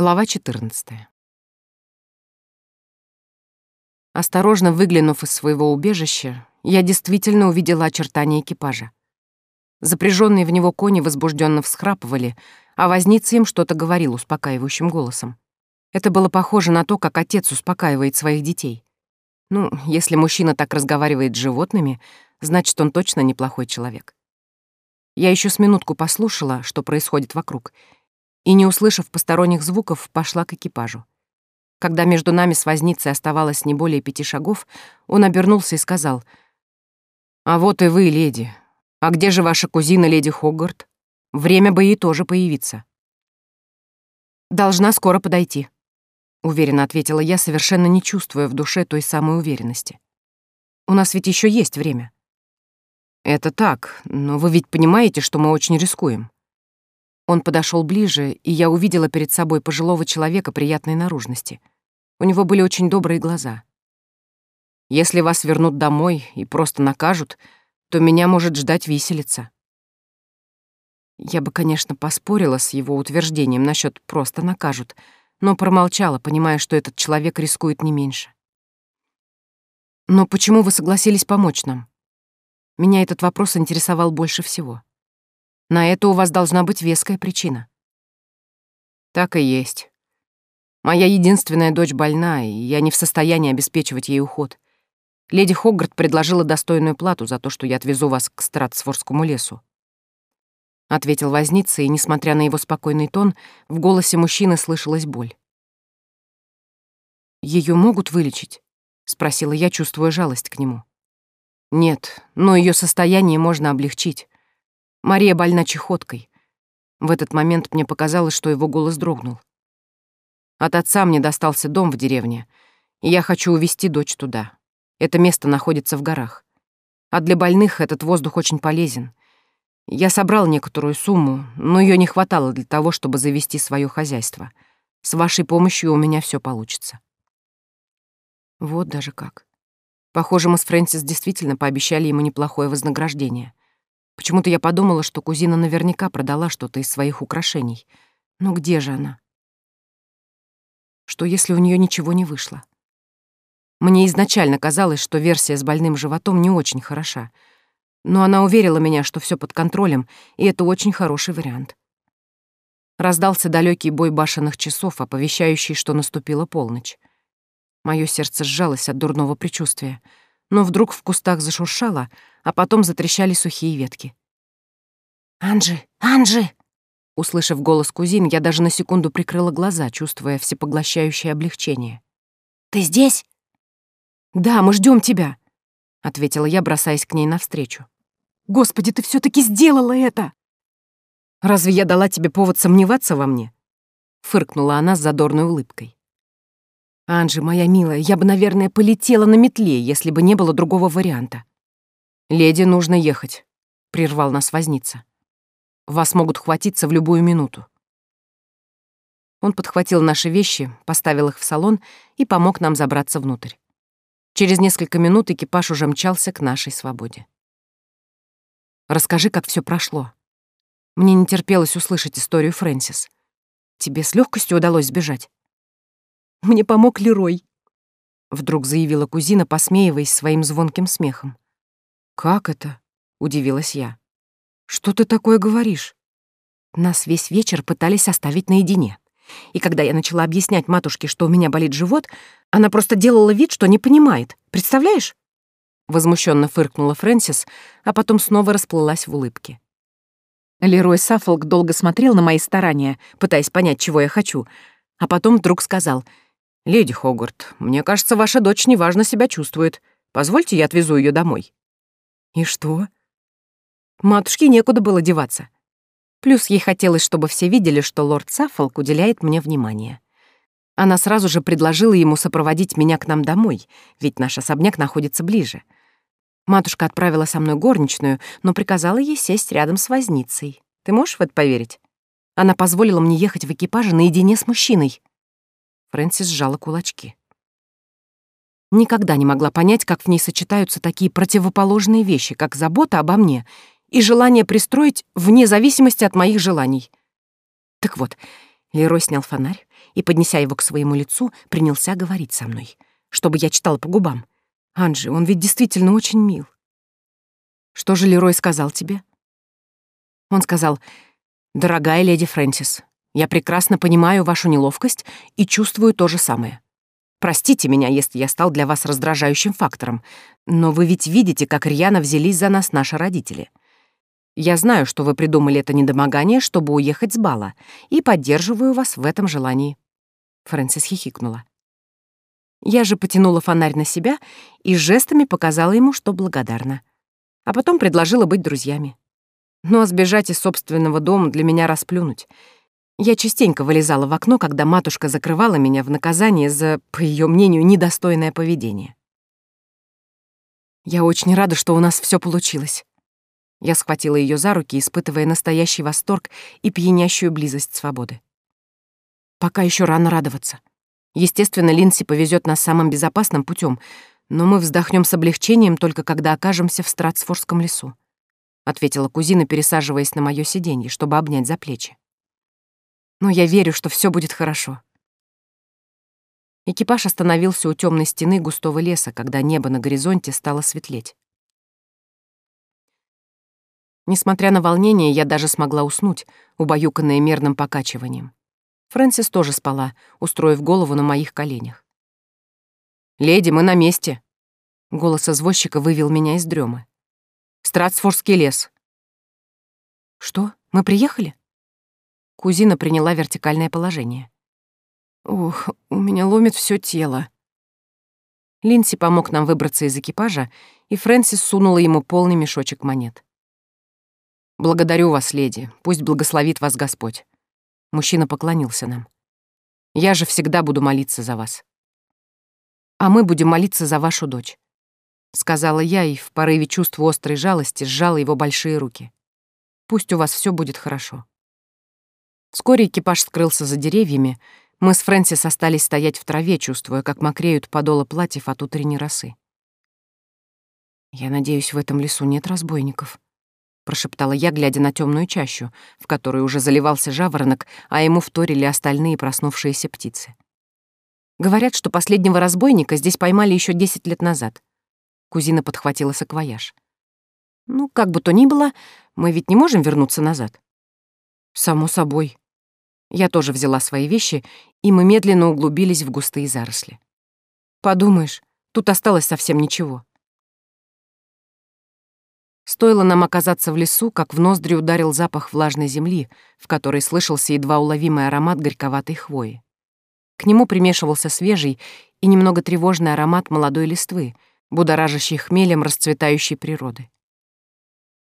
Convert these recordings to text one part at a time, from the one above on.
Глава 14. Осторожно выглянув из своего убежища, я действительно увидела очертания экипажа. Запряженные в него кони возбужденно всхрапывали, а возница им что-то говорил успокаивающим голосом. Это было похоже на то, как отец успокаивает своих детей. Ну, если мужчина так разговаривает с животными, значит, он точно неплохой человек. Я еще с минутку послушала, что происходит вокруг, и, не услышав посторонних звуков, пошла к экипажу. Когда между нами с возницей оставалось не более пяти шагов, он обернулся и сказал, «А вот и вы, леди. А где же ваша кузина, леди Хоггарт? Время бы ей тоже появиться». «Должна скоро подойти», — уверенно ответила я, совершенно не чувствуя в душе той самой уверенности. «У нас ведь еще есть время». «Это так, но вы ведь понимаете, что мы очень рискуем». Он подошел ближе, и я увидела перед собой пожилого человека приятной наружности. У него были очень добрые глаза. «Если вас вернут домой и просто накажут, то меня может ждать виселица». Я бы, конечно, поспорила с его утверждением насчет «просто накажут», но промолчала, понимая, что этот человек рискует не меньше. «Но почему вы согласились помочь нам?» Меня этот вопрос интересовал больше всего. На это у вас должна быть веская причина. Так и есть. Моя единственная дочь больна, и я не в состоянии обеспечивать ей уход. Леди Хоггарт предложила достойную плату за то, что я отвезу вас к Стратсфорскому лесу. Ответил возница, и, несмотря на его спокойный тон, в голосе мужчины слышалась боль. Ее могут вылечить?» — спросила я, чувствуя жалость к нему. «Нет, но ее состояние можно облегчить. Мария больна чехоткой. В этот момент мне показалось, что его голос дрогнул. От отца мне достался дом в деревне, и я хочу увезти дочь туда. Это место находится в горах. А для больных этот воздух очень полезен. Я собрал некоторую сумму, но ее не хватало для того, чтобы завести свое хозяйство. С вашей помощью у меня все получится. Вот даже как. Похоже, мы с Фрэнсис действительно пообещали ему неплохое вознаграждение. Почему-то я подумала, что кузина наверняка продала что-то из своих украшений. Но где же она? Что если у нее ничего не вышло? Мне изначально казалось, что версия с больным животом не очень хороша. Но она уверила меня, что все под контролем, и это очень хороший вариант. Раздался далекий бой башенных часов, оповещающий, что наступила полночь. Мое сердце сжалось от дурного предчувствия — но вдруг в кустах зашуршало, а потом затрещали сухие ветки. «Анжи! Анжи!» Услышав голос кузин, я даже на секунду прикрыла глаза, чувствуя всепоглощающее облегчение. «Ты здесь?» «Да, мы ждем тебя», — ответила я, бросаясь к ней навстречу. «Господи, ты все таки сделала это!» «Разве я дала тебе повод сомневаться во мне?» — фыркнула она с задорной улыбкой. «Анжи, моя милая, я бы, наверное, полетела на метле, если бы не было другого варианта». «Леди, нужно ехать», — прервал нас возница. «Вас могут хватиться в любую минуту». Он подхватил наши вещи, поставил их в салон и помог нам забраться внутрь. Через несколько минут экипаж уже мчался к нашей свободе. «Расскажи, как все прошло». Мне не терпелось услышать историю Фрэнсис. Тебе с легкостью удалось сбежать? Мне помог Лерой», — вдруг заявила кузина, посмеиваясь своим звонким смехом. «Как это?» — удивилась я. «Что ты такое говоришь?» Нас весь вечер пытались оставить наедине. И когда я начала объяснять матушке, что у меня болит живот, она просто делала вид, что не понимает. Представляешь? Возмущенно фыркнула Фрэнсис, а потом снова расплылась в улыбке. Лерой Саффолк долго смотрел на мои старания, пытаясь понять, чего я хочу, а потом вдруг сказал — «Леди Хогарт, мне кажется, ваша дочь неважно себя чувствует. Позвольте, я отвезу ее домой». «И что?» Матушке некуда было деваться. Плюс ей хотелось, чтобы все видели, что лорд Саффолк уделяет мне внимание. Она сразу же предложила ему сопроводить меня к нам домой, ведь наш особняк находится ближе. Матушка отправила со мной горничную, но приказала ей сесть рядом с возницей. Ты можешь в это поверить? Она позволила мне ехать в экипаже наедине с мужчиной. Фрэнсис сжала кулачки. Никогда не могла понять, как в ней сочетаются такие противоположные вещи, как забота обо мне и желание пристроить вне зависимости от моих желаний. Так вот, Лерой снял фонарь и, поднеся его к своему лицу, принялся говорить со мной, чтобы я читала по губам. «Анжи, он ведь действительно очень мил». «Что же Лерой сказал тебе?» Он сказал, «Дорогая леди Фрэнсис, я прекрасно понимаю вашу неловкость и чувствую то же самое. Простите меня, если я стал для вас раздражающим фактором, но вы ведь видите, как рьяно взялись за нас наши родители. Я знаю, что вы придумали это недомогание, чтобы уехать с бала, и поддерживаю вас в этом желании». Фрэнсис хихикнула. Я же потянула фонарь на себя и жестами показала ему, что благодарна. А потом предложила быть друзьями. Ну а сбежать из собственного дома для меня расплюнуть — я частенько вылезала в окно, когда матушка закрывала меня в наказание за, по ее мнению, недостойное поведение. Я очень рада, что у нас все получилось. Я схватила ее за руки, испытывая настоящий восторг и пьянящую близость свободы. Пока еще рано радоваться. Естественно, Линси повезет нас самым безопасным путем, но мы вздохнем с облегчением только когда окажемся в Стратсфордском лесу, ответила кузина, пересаживаясь на мое сиденье, чтобы обнять за плечи но я верю, что все будет хорошо. Экипаж остановился у темной стены густого леса, когда небо на горизонте стало светлеть. Несмотря на волнение, я даже смогла уснуть, убаюканная мерным покачиванием. Фрэнсис тоже спала, устроив голову на моих коленях. «Леди, мы на месте!» Голос извозчика вывел меня из дремы. «Стратсфордский лес». «Что, мы приехали?» Кузина приняла вертикальное положение. «Ух, у меня ломит все тело». Линси помог нам выбраться из экипажа, и Фрэнсис сунула ему полный мешочек монет. «Благодарю вас, леди. Пусть благословит вас Господь». Мужчина поклонился нам. «Я же всегда буду молиться за вас». «А мы будем молиться за вашу дочь», — сказала я и в порыве чувства острой жалости сжала его большие руки. «Пусть у вас все будет хорошо». Вскоре экипаж скрылся за деревьями. Мы с Фрэнсис остались стоять в траве, чувствуя, как мокреют подолы платьев от утренней росы. «Я надеюсь, в этом лесу нет разбойников», — прошептала я, глядя на темную чащу, в которой уже заливался жаворонок, а ему вторили остальные проснувшиеся птицы. Говорят, что последнего разбойника здесь поймали еще десять лет назад. Кузина подхватила саквояж. «Ну, как бы то ни было, мы ведь не можем вернуться назад». Само собой. Я тоже взяла свои вещи, и мы медленно углубились в густые заросли. Подумаешь, тут осталось совсем ничего. Стоило нам оказаться в лесу, как в ноздри ударил запах влажной земли, в которой слышался едва уловимый аромат горьковатой хвои. К нему примешивался свежий и немного тревожный аромат молодой листвы, будоражащий хмелем расцветающей природы.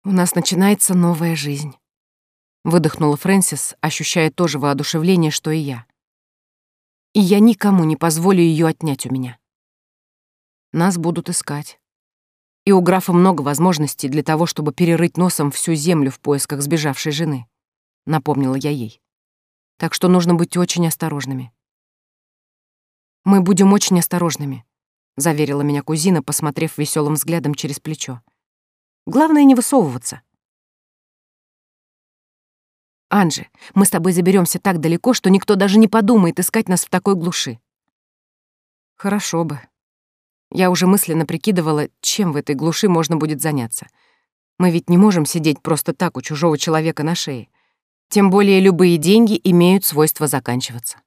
У нас начинается новая жизнь выдохнула Фрэнсис, ощущая то же воодушевление, что и я. И я никому не позволю ее отнять у меня. Нас будут искать. И у графа много возможностей для того, чтобы перерыть носом всю землю в поисках сбежавшей жены, напомнила я ей. Так что нужно быть очень осторожными. Мы будем очень осторожными, заверила меня кузина, посмотрев веселым взглядом через плечо. Главное не высовываться. Анжи, мы с тобой заберемся так далеко, что никто даже не подумает искать нас в такой глуши. Хорошо бы. Я уже мысленно прикидывала, чем в этой глуши можно будет заняться. Мы ведь не можем сидеть просто так у чужого человека на шее. Тем более любые деньги имеют свойство заканчиваться.